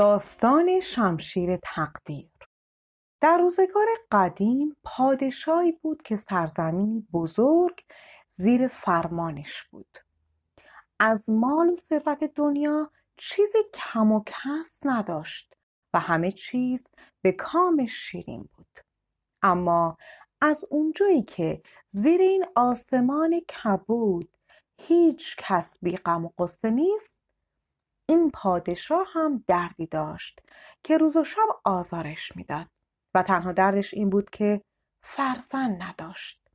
داستان شمشیر تقدیر. در روزگار قدیم پادشاهی بود که سرزمینی بزرگ زیر فرمانش بود. از مال و ثروت دنیا چیزی کم و کس نداشت و همه چیز به کام شیرین بود. اما از اونجایی که زیر این آسمان کبود هیچ کس بی غم و قصه نیست این پادشاه هم دردی داشت که روز و شب آزارش می‌داد و تنها دردش این بود که فرزند نداشت.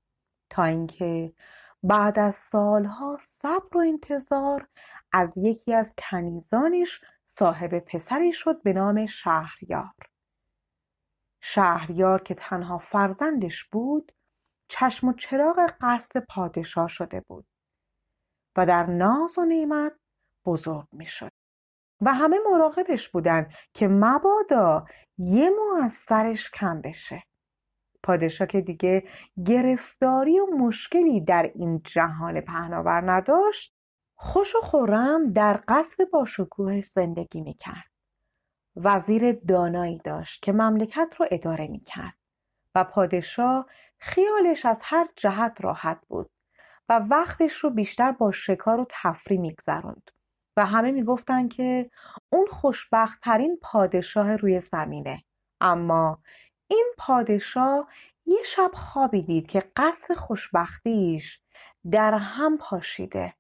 تا اینکه بعد از سالها صبر و انتظار از یکی از کنیزانش صاحب پسری شد به نام شهریار. شهریار که تنها فرزندش بود چشم و چراغ قصر پادشاه شده بود و در ناز و نعمت بزرگ می شد و همه مراقبش بودن که مبادا یه مو از سرش کم بشه. پادشاه که دیگه گرفتاری و مشکلی در این جهان پهناور نداشت خوش و خورم در قصر باشکوهش زندگی می‌کرد. وزیر دانایی داشت که مملکت رو اداره می‌کرد و پادشاه خیالش از هر جهت راحت بود و وقتش رو بیشتر با شکار و تفری میگذروند. و همه می‌گفتن که اون خوشبختترین پادشاه روی زمینه. اما این پادشاه یه شب خوابی دید که قصر خوشبختیش در هم پاشیده.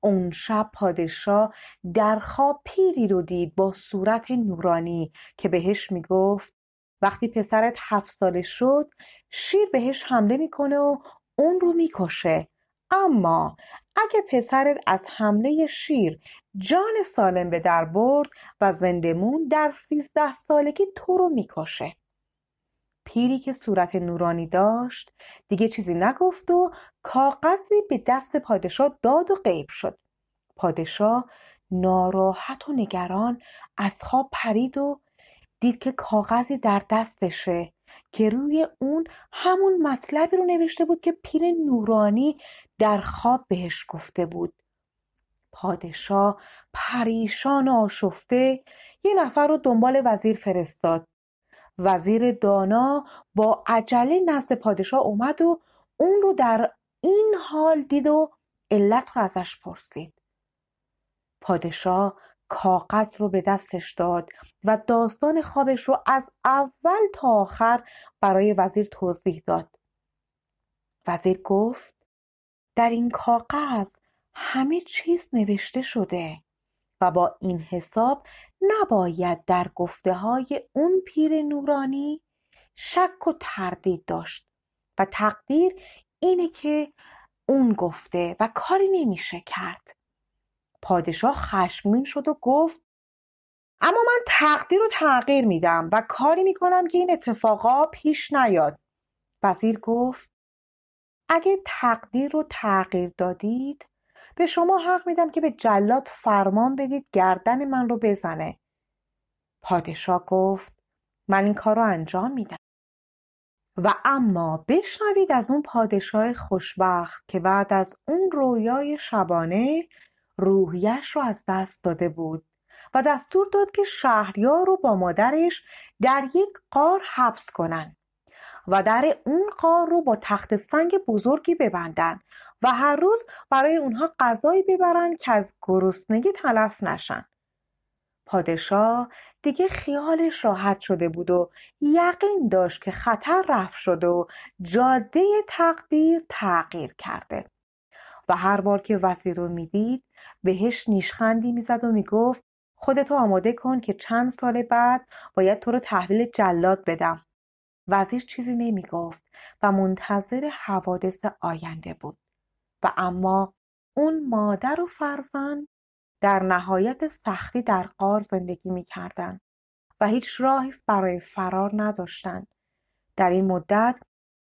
اون شب پادشاه در خواب پیری رو دید با صورت نورانی که بهش می‌گفت وقتی پسرت هفت ساله شد شیر بهش حمله می‌کنه و اون رو می‌کشه. اما اگه پسرت از حمله شیر جان سالم به در برد و زندمون در سیزده سالگی تو رو می‌کشه. پیری که صورت نورانی داشت دیگه چیزی نگفت و کاغذی به دست پادشاه داد و غیب شد. پادشاه ناراحت و نگران از خواب پرید و دید که کاغذی در دستشه که روی اون همون مطلبی رو نوشته بود که پیر نورانی در خواب بهش گفته بود. پادشاه پریشان آشفته یه نفر رو دنبال وزیر فرستاد. وزیر دانا با عجله نزد پادشاه اومد و اون رو در این حال دید و علت رو ازش پرسید. پادشاه کاغذ رو به دستش داد و داستان خوابش رو از اول تا آخر برای وزیر توضیح داد. وزیر گفت در این کاغذ همه چیز نوشته شده و با این حساب نباید در گفته های اون پیر نورانی شک و تردید داشت و تقدیر اینه که اون گفته و کاری نمیشه کرد. پادشاه خشمگین شد و گفت اما من تقدیر رو تغییر میدم و کاری می‌کنم که این اتفاقا پیش نیاد. وزیر گفت اگه تقدیر رو تغییر دادید به شما حق میدم که به جلاد فرمان بدید گردن من رو بزنه. پادشاه گفت من این کار رو انجام میدم. و اما بشنوید از اون پادشاه خوشبخت که بعد از اون رویای شبانه روحیش رو از دست داده بود و دستور داد که شهریار رو با مادرش در یک قار حبس کنن و در اون قار رو با تخت سنگ بزرگی ببندن و هر روز برای اونها غذایی ببرن که از گرسنگی تلف نشن. پادشاه دیگه خیالش راحت شده بود و یقین داشت که خطر رفت شده و جاده تقدیر تغییر کرده و هر بار که وزیر رو می‌دید بهش نیشخندی می‌زد و می‌گفت خودتو آماده کن که چند سال بعد باید تو رو تحویل جلاد بدم. وزیر چیزی نمی‌گفت و منتظر حوادث آینده بود. و اما اون مادر و فرزند در نهایت سختی در قار زندگی می کردن و هیچ راهی برای فرار نداشتند. در این مدت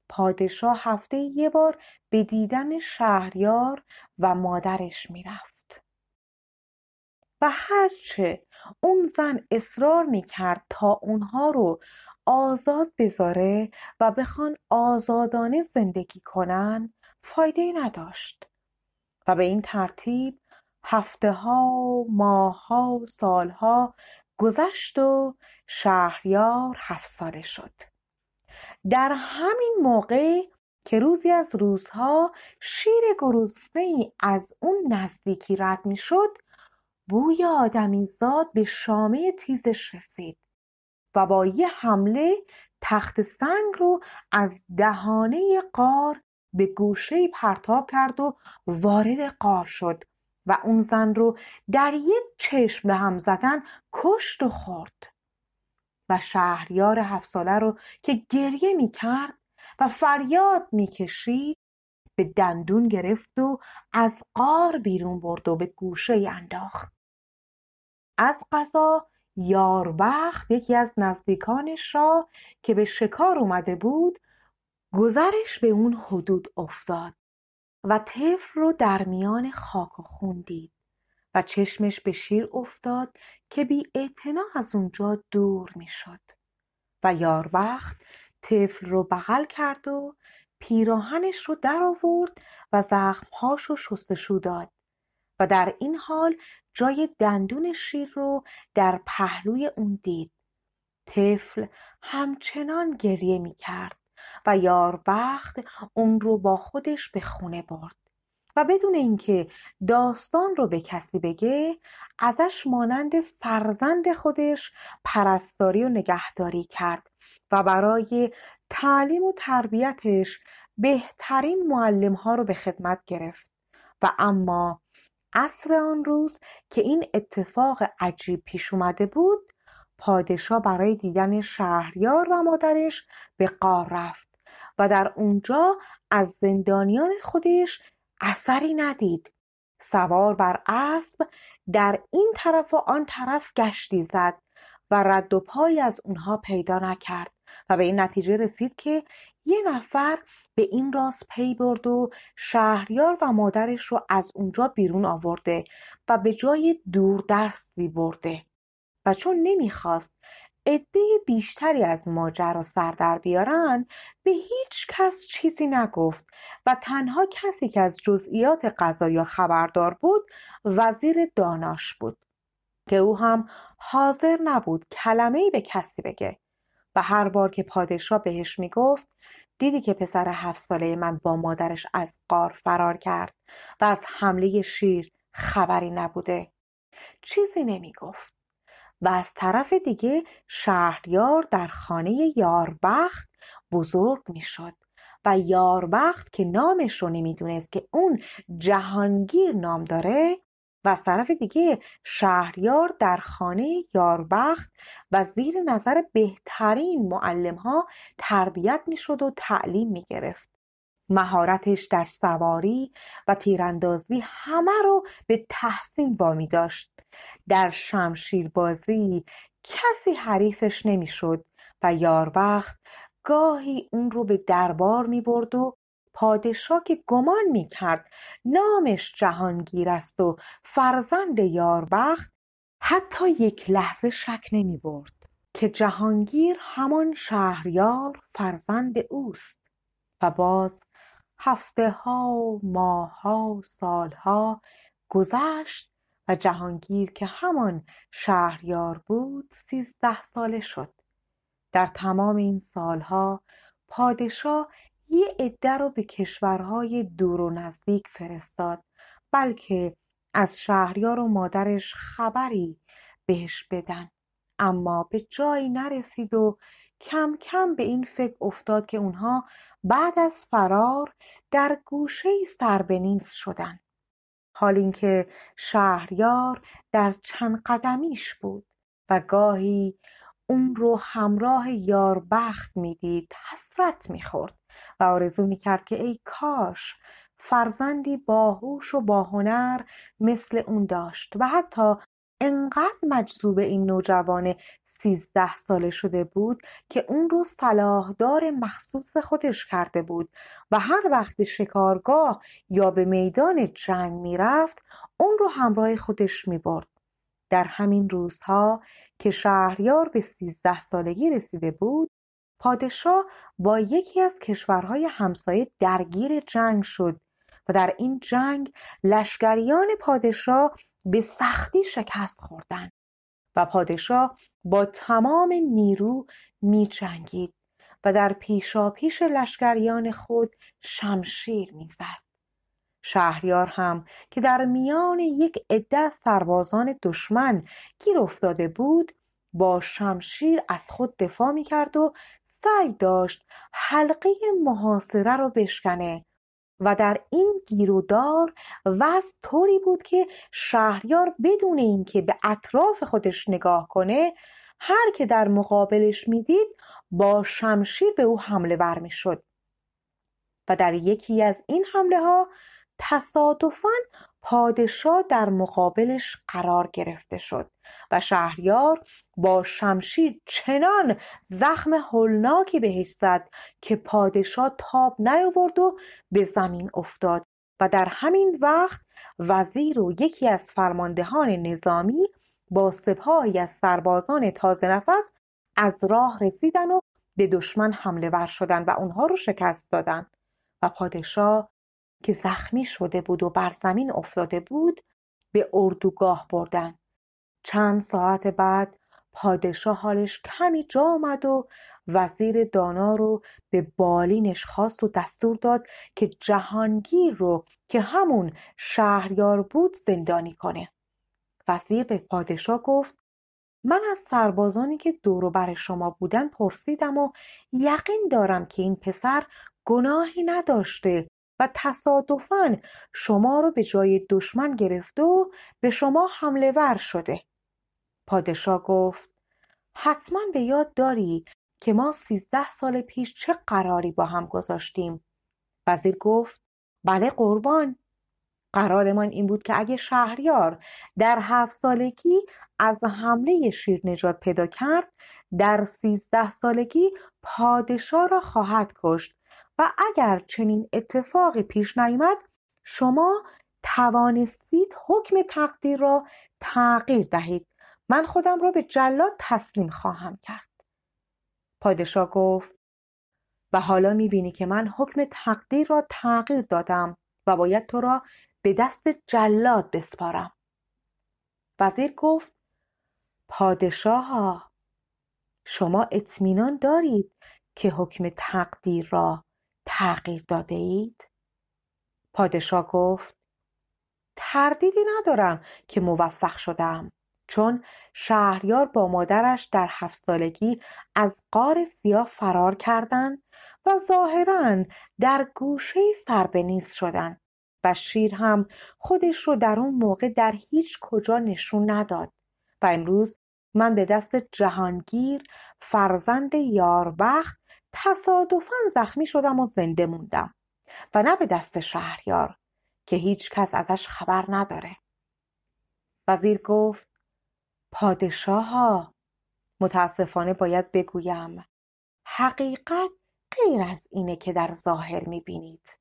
پادشاه هفته یه بار به دیدن شهریار و مادرش می‌رفت. و هرچه اون زن اصرار می‌کرد تا اونها رو آزاد بذاره و بخوان آزادانه زندگی کنن فایده نداشت. و به این ترتیب هفته ها ماه ها سال ها گذشت و شهریار هفت ساله شد. در همین موقع که روزی از روزها شیر گرسنه ای از اون نزدیکی رد می‌شد بوی آدمی زاد به شامه تیزش رسید و با یه حمله تخت سنگ رو از دهانه قار به گوشه پرتاب کرد و وارد قار شد و اون زن رو در یک چشم به هم زدن کشت و خورد و شهریار هفت ساله رو که گریه می کرد و فریاد می کشید به دندون گرفت و از قار بیرون برد و به گوشه انداخت. از قضا یاربخت یکی از نزدیکانش را که به شکار اومده بود گذرش به اون حدود افتاد و طفل رو در میان خاک و خون دید و چشمش به شیر افتاد که بی از اونجا دور می‌شد و یاربخت طفل رو بغل کرد و پیراهنش رو در آورد و زخمهاش رو شستشو داد و در این حال جای دندون شیر رو در پهلوی اون دید. طفل همچنان گریه می کرد و یاربخت اون رو با خودش به خونه برد و بدون اینکه داستان رو به کسی بگه ازش مانند فرزند خودش پرستاری و نگهداری کرد و برای تعلیم و تربیتش بهترین معلم ها رو به خدمت گرفت. و اما عصر آن روز که این اتفاق عجیب پیش اومده بود پادشاه برای دیدن شهریار و مادرش به قار رفت و در اونجا از زندانیان خودش اثری ندید. سوار بر اسب در این طرف و آن طرف گشتی زد و رد و پای از اونها پیدا نکرد. و به این نتیجه رسید که یه نفر به این راست پی برد و شهریار و مادرش رو از اونجا بیرون آورده و به جای دوردستی برده و چون نمی‌خواست عده بیشتری از ماجرا سر در بیارن به هیچ کس چیزی نگفت و تنها کسی که از جزئیات قضایا خبردار بود وزیر داناش بود که او هم حاضر نبود کلمه به کسی بگه. و هر بار که پادشاه بهش می‌گفت دیدی که پسر هفت ساله من با مادرش از قار فرار کرد و از حمله شیر خبری نبوده. چیزی نمی‌گفت. و از طرف دیگه شهریار در خانه یاربخت بزرگ می‌شد و یاربخت که نامش رو نمی‌دونست که اون جهانگیر نام داره و از طرف دیگه شهریار در خانه یاربخت و زیر نظر بهترین معلم ها تربیت می‌شد و تعلیم می گرفت. مهارتش در سواری و تیراندازی همه رو به تحسین وامی داشت در شمشیربازی کسی حریفش نمی‌شد و یاربخت گاهی اون رو به دربار می برد و پادشاه که گمان می کرد نامش جهانگیر است و فرزند یاربخت حتی یک لحظه شک نمی برد که جهانگیر همان شهریار فرزند اوست و باز هفته ها ماه ها سال ها گذشت و جهانگیر که همان شهریار بود سیزده ساله شد. در تمام این سالها پادشاه یه عده رو به کشورهای دور و نزدیک فرستاد بلکه از شهریار و مادرش خبری بهش بدن. اما به جایی نرسید و کم کم به این فکر افتاد که اونها بعد از فرار در گوشه سربنیز شدن. حال اینکه شهریار در چند قدمیش بود و گاهی اون رو همراه یاربخت می‌دید حسرت می‌خورد. و آرزو می‌کرد که ای کاش فرزندی باهوش و باهنر مثل اون داشت و حتی انقدر مجذوب این نوجوان سیزده ساله شده بود که اون رو صلاحدار مخصوص خودش کرده بود و هر وقت شکارگاه یا به میدان جنگ می‌رفت اون رو همراه خودش می‌برد. در همین روزها که شهریار به سیزده سالگی رسیده بود پادشاه با یکی از کشورهای همسایه درگیر جنگ شد و در این جنگ لشکریان پادشاه به سختی شکست خوردند و پادشاه با تمام نیرو می جنگید و در پیشاپیش لشکریان خود شمشیر می‌زد. شهریار هم که در میان یک عده سربازان دشمن گیر افتاده بود با شمشیر از خود دفاع می کرد و سعی داشت حلقه محاصره رو بشکنه و در این گیرودار وضع طوری بود که شهریار بدون اینکه به اطراف خودش نگاه کنه هر که در مقابلش می‌دید با شمشیر به او حمله ور می‌شد. و در یکی از این حمله ها تصادفاً پادشاه در مقابلش قرار گرفته شد و شهریار با شمشیر چنان زخم هولناکی بهش زد که پادشاه تاب نیاورد و به زمین افتاد و در همین وقت وزیر و یکی از فرماندهان نظامی با سپاهی از سربازان تازه نفس از راه رسیدن و به دشمن حمله ور شدن و اونها رو شکست دادن و پادشاه که زخمی شده بود و بر زمین افتاده بود به اردوگاه بردن. چند ساعت بعد پادشاه حالش کمی جا آمد و وزیر دانا رو به بالینش خواست و دستور داد که جهانگیر رو که همون شهریار بود زندانی کنه. وزیر به پادشاه گفت من از سربازانی که دور بر شما بودن پرسیدم و یقین دارم که این پسر گناهی نداشته و تصادفاً شما رو به جای دشمن گرفته و به شما حمله ور شده. پادشاه گفت حتما به یاد داری که ما سیزده سال پیش چه قراری با هم گذاشتیم؟ وزیر گفت بله قربان. قرارمان این بود که اگه شهریار در هفت سالگی از حمله شیر نجات پیدا کرد در سیزده سالگی پادشاه را خواهد کشت و اگر چنین اتفاقی پیش نیامد شما توانستید حکم تقدیر را تغییر دهید. من خودم را به جلاد تسلیم خواهم کرد. پادشاه گفت و حالا می‌بینی که من حکم تقدیر را تغییر دادم و باید تو را به دست جلاد بسپارم. وزیر گفت پادشاه شما اطمینان دارید که حکم تقدیر را تغییر داده اید؟ پادشاه گفت تردیدی ندارم که موفق شدم چون شهریار با مادرش در هفت سالگی از قار سیاه فرار کردند و ظاهرا در گوشه سربنیز شدند و شیر هم خودش رو در اون موقع در هیچ کجا نشون نداد و امروز من به دست جهانگیر فرزند یاربخت تصادفا زخمی شدم و زنده موندم. و نه به دست شهریار که هیچ کس ازش خبر نداره. وزیر گفت پادشاه متاسفانه باید بگویم حقیقت غیر از اینه که در ظاهر می‌بینید.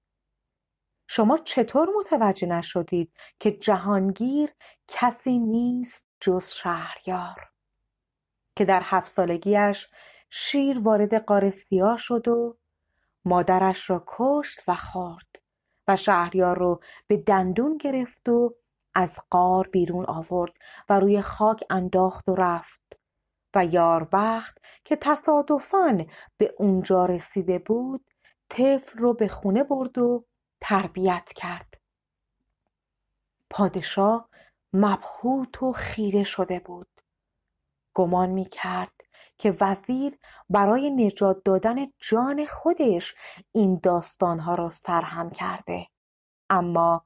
شما چطور متوجه نشدید که جهانگیر کسی نیست جز شهریار که در هفت سالگیش شیر وارد قار سیاه شد و مادرش را کشت و خورد و شهریار رو به دندون گرفت و از قار بیرون آورد و روی خاک انداخت و رفت و یاربخت که تصادفاً به اونجا رسیده بود طفل رو به خونه برد و تربیت کرد. پادشاه مبهوت و خیره شده بود. گمان می کرد که وزیر برای نجات دادن جان خودش این داستانها را سرهم کرده. اما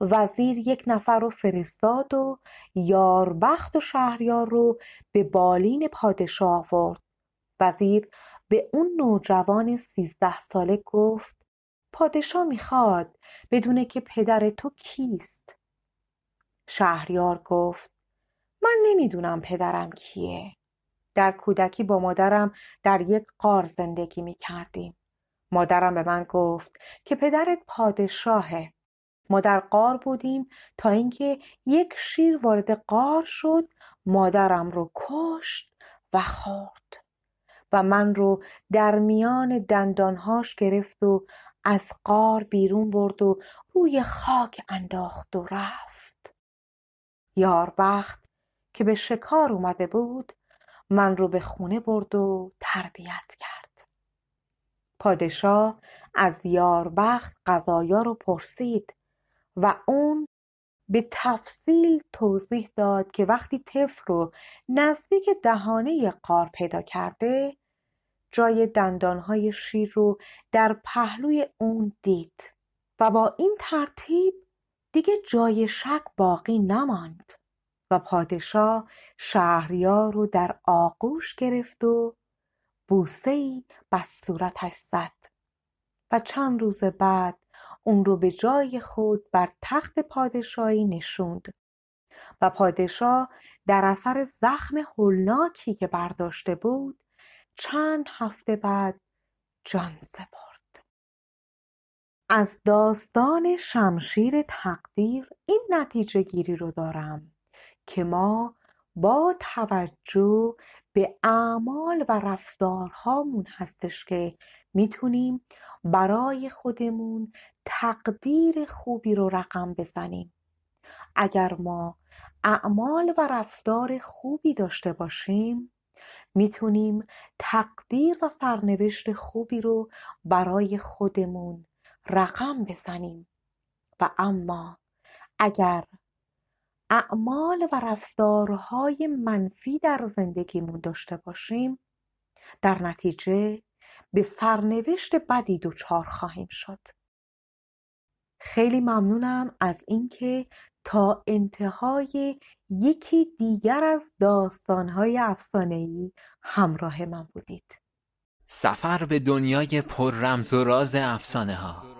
وزیر یک نفر رو فرستاد و یاربخت و شهریار رو به بالین پادشاه آورد. وزیر به اون نوجوان سیزده ساله گفت پادشاه می‌خواد بدونه که پدر تو کیست. شهریار گفت من نمی‌دونم پدرم کیه. در کودکی با مادرم در یک قار زندگی می کردیم. مادرم به من گفت که پدرت پادشاهه. ما در قار بودیم تا اینکه یک شیر وارد قار شد مادرم رو کشت و خورد و من رو در میان دندانهاش گرفت و از قار بیرون برد و روی خاک انداخت و رفت یاربخت که به شکار اومده بود من رو به خونه برد و تربیت کرد. پادشاه از یاربخت غذایا رو پرسید و اون به تفصیل توضیح داد که وقتی طفل رو نزدیک دهانه قار پیدا کرده جای دندانهای شیر رو در پهلوی اون دید و با این ترتیب دیگه جای شک باقی نماند. و پادشاه شهریار رو در آغوش گرفت و بوسه ای بس صورتش زد و چند روز بعد اون رو به جای خود بر تخت پادشاهی نشوند و پادشاه در اثر زخم هولناکی که برداشته بود چند هفته بعد جان سپرد. از داستان شمشیر تقدیر این نتیجه گیری رو دارم. که ما با توجه به اعمال و رفتارهامون هستش که می‌تونیم برای خودمون تقدیر خوبی رو رقم بزنیم. اگر ما اعمال و رفتار خوبی داشته باشیم می‌تونیم تقدیر و سرنوشت خوبی رو برای خودمون رقم بزنیم. و اما اگر اعمال و رفتارهای منفی در زندگیمون داشته باشیم در نتیجه به سرنوشت بدی دچار خواهیم شد. خیلی ممنونم از اینکه تا انتهای یکی دیگر از داستانهای افسانه‌ای همراه من بودید. سفر به دنیای پر رمز و راز افسانه ها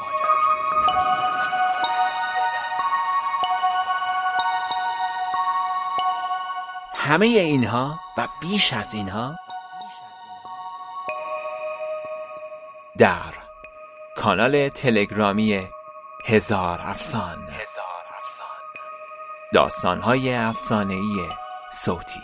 همه اینها و بیش از اینها در کانال تلگرامی هزار افسان. هزار افسان. داستانهای افسانه‌ای صوتی.